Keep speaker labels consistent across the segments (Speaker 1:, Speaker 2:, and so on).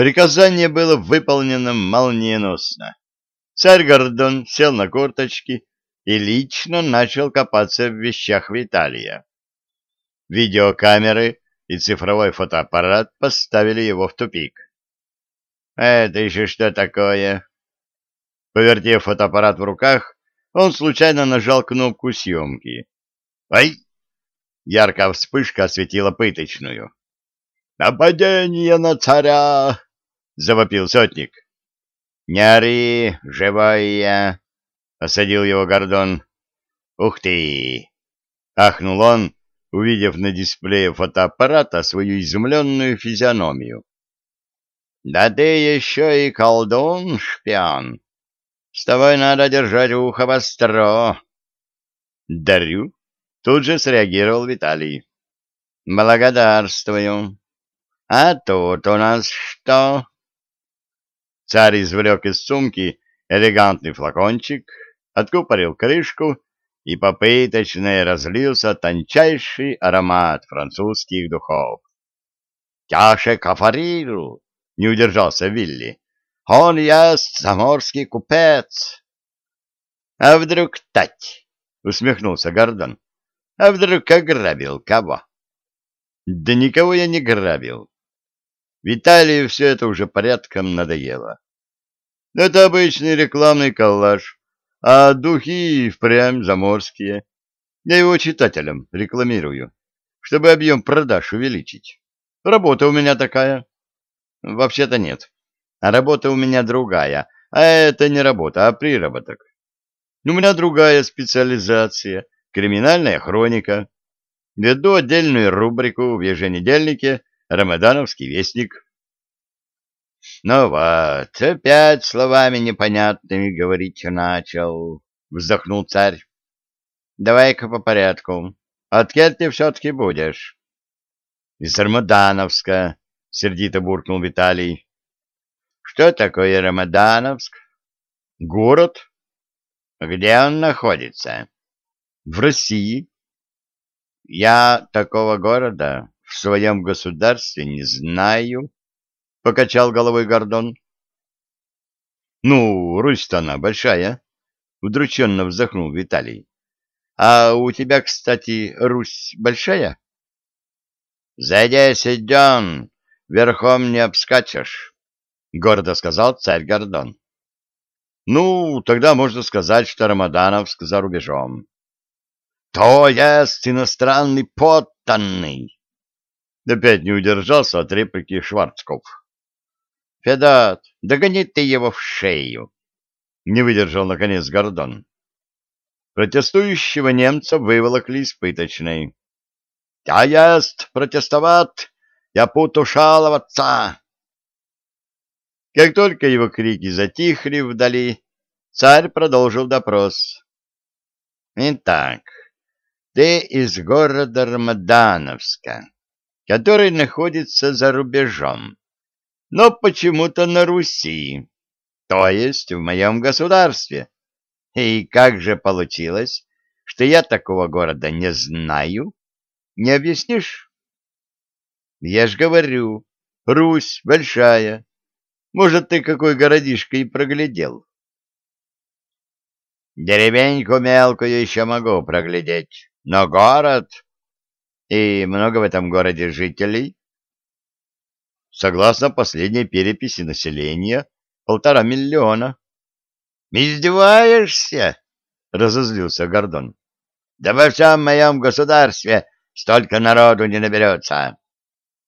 Speaker 1: Приказание было выполнено молниеносно. Царь Гордон сел на корточки и лично начал копаться в вещах Виталия. Видеокамеры и цифровой фотоаппарат поставили его в тупик. «Это еще что такое?» Повертев фотоаппарат в руках, он случайно нажал кнопку съемки. «Ай!» Яркая вспышка осветила пыточную. «Нападение на царя!» — завопил сотник. «Не ори, живой я!» — осадил его Гордон. «Ух ты!» — ахнул он, увидев на дисплее фотоаппарата свою изумленную физиономию. «Да ты еще и колдун, шпион! С тобой надо держать ухо востро!» «Дарю!» — тут же среагировал Виталий. «Благодарствую! А тут у нас что?» Царь извлек из сумки элегантный флакончик, откупорил крышку и попыточно разлился тончайший аромат французских духов. «Тяше кафариру!» — не удержался Вилли. «Он есть заморский купец!» «А вдруг тать?» — усмехнулся Гордон. «А вдруг ограбил кого?» «Да никого я не грабил. Виталию все это уже порядком надоело. Это обычный рекламный коллаж, а духи впрямь заморские. Я его читателям рекламирую, чтобы объем продаж увеличить. Работа у меня такая. Вообще-то нет. Работа у меня другая. А это не работа, а приработок. У меня другая специализация — криминальная хроника. Веду отдельную рубрику в еженедельнике Рамадановский вестник. Ну вот, опять словами непонятными говорить начал, вздохнул царь. Давай-ка по порядку. Откель ты все-таки будешь? Из Рамадановска, сердито буркнул Виталий. Что такое Рамадановск? Город. Где он находится? В России. Я такого города в своем государстве не знаю, — покачал головой Гордон. — Ну, Русь-то она большая, — удрученно вздохнул Виталий. — А у тебя, кстати, Русь большая? — За десять дён верхом не обскачешь, — гордо сказал царь Гордон. — Ну, тогда можно сказать, что Рамадановск за рубежом. — То есть иностранный подданный! Опять не удержался от реплики Шварцков. — Федот, догони ты его в шею! — не выдержал, наконец, Гордон. Протестующего немца выволокли из пыточной. — Я есть протестовать! Я путу шаловаться! Как только его крики затихли вдали, царь продолжил допрос. — Итак, ты из города Рамадановска который находится за рубежом, но почему-то на Руси, то есть в моем государстве. И как же получилось, что я такого города не знаю? Не объяснишь? Я ж говорю, Русь большая. Может, ты какой городишко и проглядел? Деревеньку мелкую еще могу проглядеть, но город и много в этом городе жителей? Согласно последней переписи населения, полтора миллиона. «Издеваешься?» — разозлился Гордон. «Да во всем моем государстве столько народу не наберется.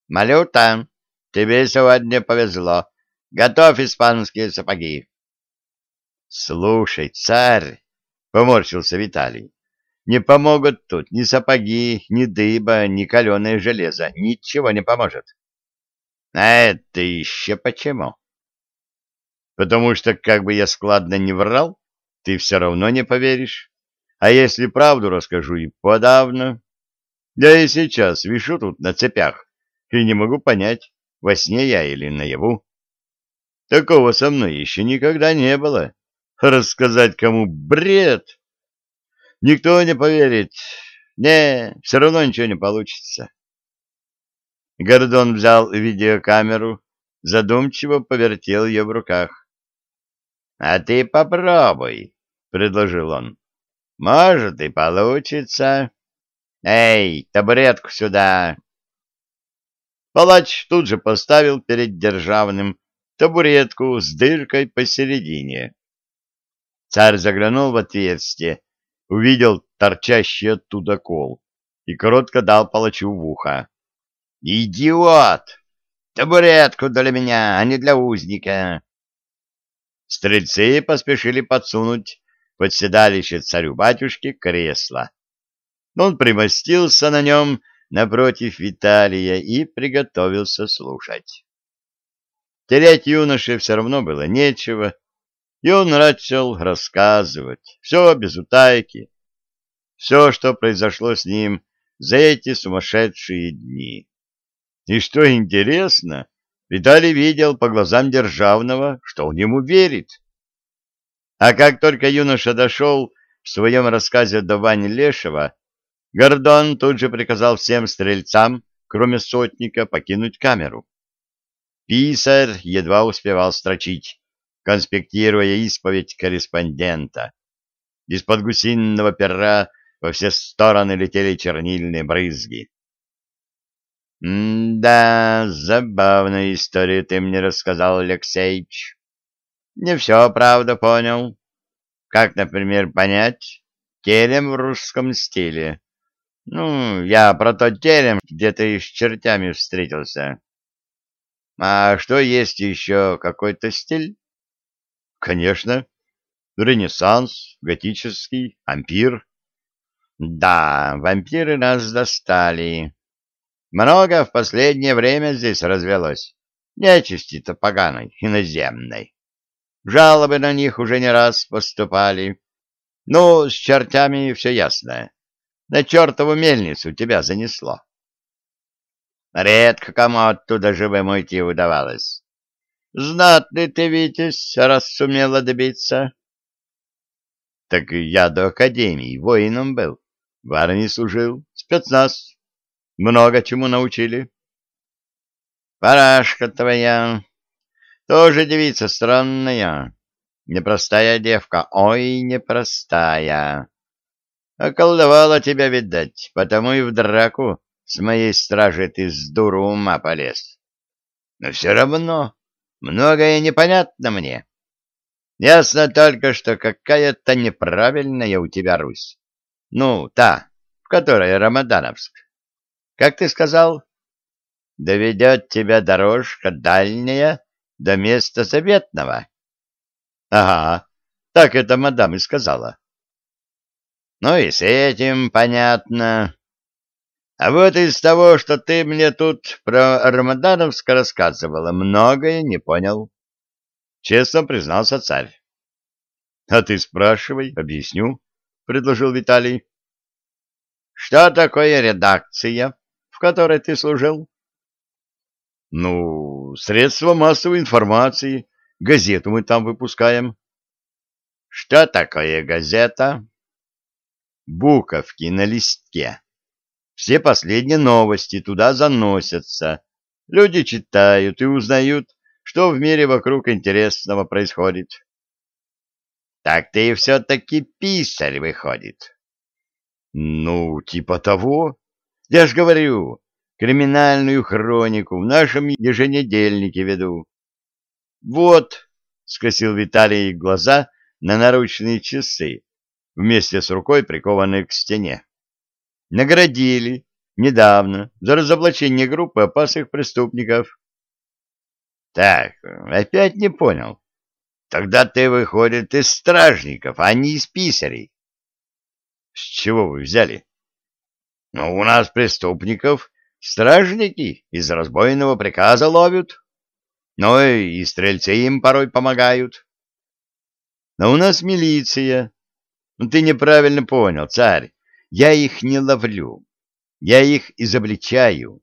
Speaker 1: Малюта, тебе сегодня повезло. Готовь испанские сапоги». «Слушай, царь!» — поморщился Виталий. Не помогут тут ни сапоги, ни дыба, ни каленое железо. Ничего не поможет. А это еще почему? Потому что, как бы я складно не врал, ты все равно не поверишь. А если правду расскажу, и подавно. Я и сейчас вишу тут на цепях и не могу понять, во сне я или наяву. Такого со мной еще никогда не было. Рассказать кому бред Никто не поверит. Не, все равно ничего не получится. Гордон взял видеокамеру, задумчиво повертел ее в руках. — А ты попробуй, — предложил он. — Может, и получится. Эй, табуретку сюда! Палач тут же поставил перед державным табуретку с дыркой посередине. Царь заглянул в отверстие, увидел торчащий оттуда кол и коротко дал палачу в ухо. «Идиот! Табуретку для меня, а не для узника!» Стрельцы поспешили подсунуть под седалище царю-батюшке кресло. Он примостился на нем напротив Виталия и приготовился слушать. Терять юноше все равно было нечего, и он начал рассказывать, все без утайки, все, что произошло с ним за эти сумасшедшие дни. И что интересно, Виталий видел по глазам Державного, что он ему верит. А как только юноша дошел в своем рассказе до Вани Лешева, Гордон тут же приказал всем стрельцам, кроме сотника, покинуть камеру. Писарь едва успевал строчить, конспектируя исповедь корреспондента. Из-под гусиного пера во все стороны летели чернильные брызги. «Да, забавную историю ты мне рассказал, Алексеич. Не все, правда, понял. Как, например, понять терем в русском стиле? Ну, я про тот терем, где ты с чертями встретился. А что, есть еще какой-то стиль? Конечно. Ренессанс, готический, ампир. Да, вампиры нас достали. Много в последнее время здесь развелось. Нечисти-то поганой, иноземной. Жалобы на них уже не раз поступали. Ну, с чертями все ясно. На чертову мельницу тебя занесло. Редко кому оттуда живым уйти удавалось. Знатный ты, Витязь, раз сумела добиться. Так я до академии воином был, в армии служил, спецназ. Много чему научили. Парашка твоя, тоже девица странная, непростая девка, ой, непростая. Околдовала тебя, видать, потому и в драку с моей стражей ты с дуру ума полез. Но все равно многое непонятно мне. Ясно только, что какая-то неправильная у тебя Русь. Ну, та, в которой Рамадановск. Как ты сказал? Доведет тебя дорожка дальняя до места заветного. Ага, так это мадам и сказала. Ну и с этим понятно. А вот из того, что ты мне тут про Рамадановск рассказывала, многое не понял. Честно признался царь. — А ты спрашивай, объясню, — предложил Виталий. — Что такое редакция, которой ты служил? — Ну, средства массовой информации, газету мы там выпускаем. — Что такое газета? — Буковки на листке. Все последние новости туда заносятся. Люди читают и узнают, что в мире вокруг интересного происходит. Так ты все-таки писарь выходит. Ну, типа того. Я ж говорю, криминальную хронику в нашем еженедельнике веду. Вот, скосил Виталий глаза на наручные часы, вместе с рукой прикованной к стене наградили недавно за разоблачение группы опасных преступников. Так, опять не понял. Тогда ты, выходит, из стражников, а не из писарей. С чего вы взяли? Ну, у нас преступников стражники из разбойного приказа ловят. Ну, и стрельцы им порой помогают. Но у нас милиция. Ну, ты неправильно понял, царь. Я их не ловлю, я их изобличаю.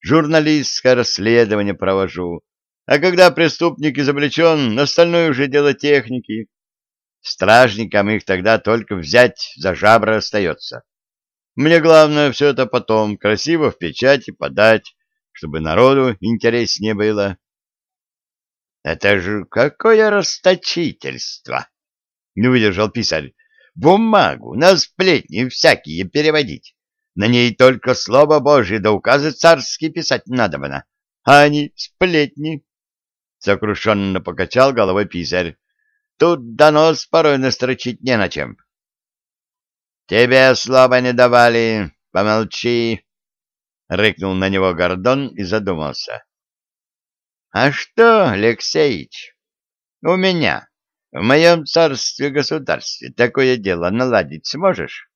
Speaker 1: Журналистское расследование провожу, а когда преступник изобличен, остальное уже дело техники. Стражникам их тогда только взять за жабры остается. Мне главное все это потом красиво в печати подать, чтобы народу интереснее было. Это же какое расточительство! Не выдержал писарь. Бумагу на сплетни всякие переводить. На ней только слово Божье да указы царские писать надобно. А они сплетни. Сокрушенно покачал головой писарь. Тут донос порой настрочить не на чем. Тебе слова не давали, помолчи. Рыкнул на него Гордон и задумался. — А что, Алексеич, у меня, в моем царстве-государстве, такое дело наладить сможешь?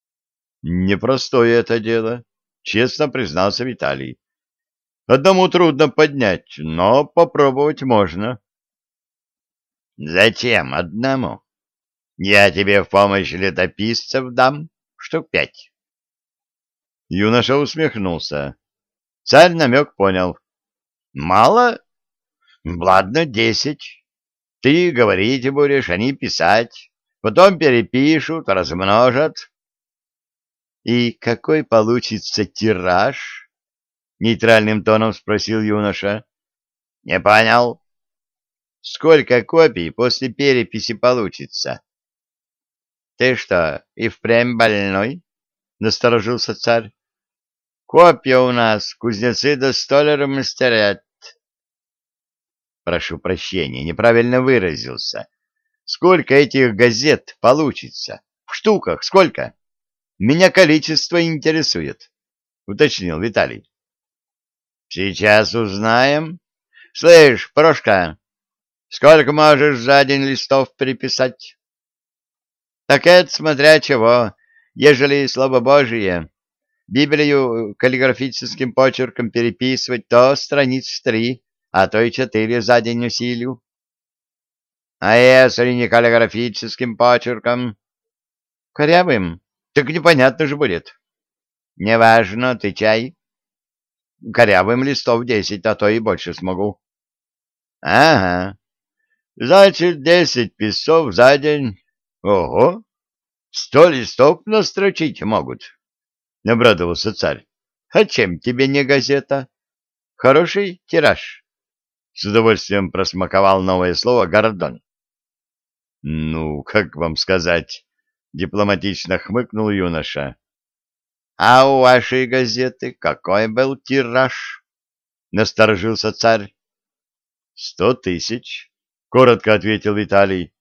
Speaker 1: — Непростое это дело, — честно признался Виталий. — Одному трудно поднять, но попробовать можно. — Зачем одному? Я тебе в помощь летописцев дам штук пять. Юноша усмехнулся. Царь намек понял. Мало? Ладно, десять. Ты говорить будешь, они писать. Потом перепишут, размножат. И какой получится тираж? Нейтральным тоном спросил юноша. Не понял. Сколько копий после переписи получится? Ты что, и впрямь больной? Насторожился царь. Копья у нас, кузнецы да столяры мастерят. Прошу прощения, неправильно выразился. Сколько этих газет получится? В штуках сколько? Меня количество интересует, уточнил Виталий. Сейчас узнаем. Слышь, Прошка, сколько можешь за день листов переписать? Так это смотря чего, ежели слово Божие Библию каллиграфическим почерком переписывать, то страниц три, а то и четыре за день усилю. А если не каллиграфическим почерком? Корявым? Так непонятно же будет. Неважно, чай. Корявым листов десять, а то и больше смогу. Ага. Значит, десять писцов за день. Ого! Сто листов настрочить могут. — обрадовался царь. — А чем тебе не газета? Хороший тираж. С удовольствием просмаковал новое слово Гордон. — Ну, как вам сказать? — дипломатично хмыкнул юноша. — А у вашей газеты какой был тираж? — насторожился царь. — Сто тысяч, — коротко ответил Виталий. —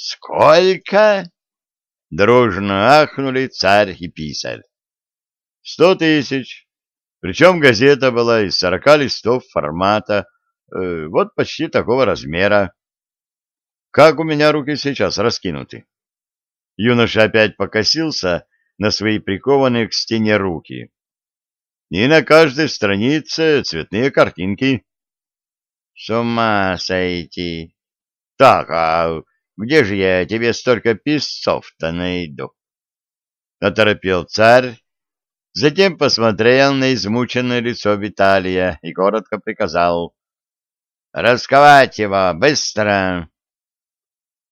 Speaker 1: Сколько? — дружно ахнули царь и писарь. Сто тысяч. Причем газета была из сорока листов формата, э, вот почти такого размера. Как у меня руки сейчас раскинуты. Юноша опять покосился на свои прикованные к стене руки. И на каждой странице цветные картинки. С ума сойти. Так, а где же я тебе столько писцов-то найду? Оторопел царь Затем посмотрел на измученное лицо Виталия и коротко приказал. «Расковать его! Быстро!»